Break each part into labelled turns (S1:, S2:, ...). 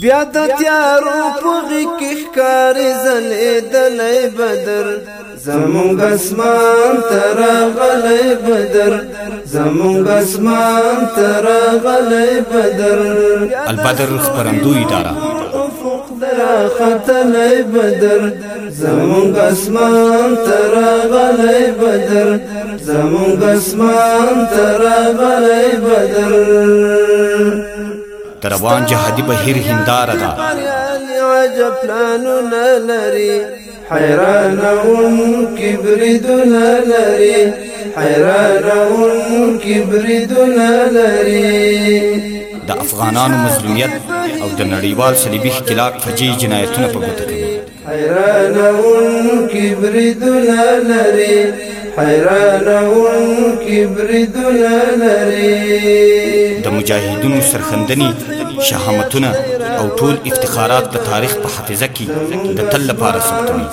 S1: بیا د تیارو پغې کې ښکار زلېدلې بدر زمونږ اسمان تر غلې بدر زمونږ اسمان تر غلې بدر البدر خبرندوی اداره درا ختل بدر زمون اسمان تر غلی بدر زمون اسمان تر غلی بدر
S2: د روان جهادي بهیر هنداره ده
S1: عجب پلانونه لري حیرانون کبریدونه لري حیرانون کبریدونه لري
S2: د افغانانو مظلومیت او د نړیوال صلیبي اختلاف فجی جنایتونه په
S1: ګوته کوي حیرانون کبریدونه لري حیرانون کبریدونه لري د
S2: مجاهدینو سرخندنی شهامتونه او ټول افتخارات د تاریخ په حافظه کې د تل لپاره ثبتوي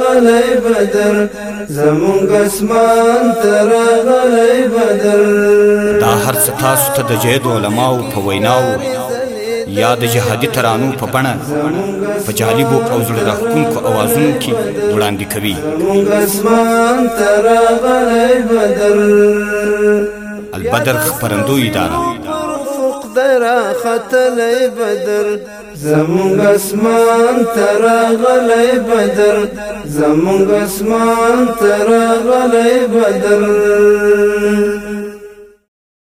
S1: غلی بدر زمونږ اسمان تر غلی بدر دا
S2: هر څه تاسو ته د جهاد علماو په ویناو یا د جهادي ترانو په بڼه په جالبو او زړه راښکونکو اوازونو کې وړاندې کوي
S1: البدر خپرندو اداره درا ختلی بدر زمونږ اسمان تر غلی بدر زمونږ اسمان تر غلی بدر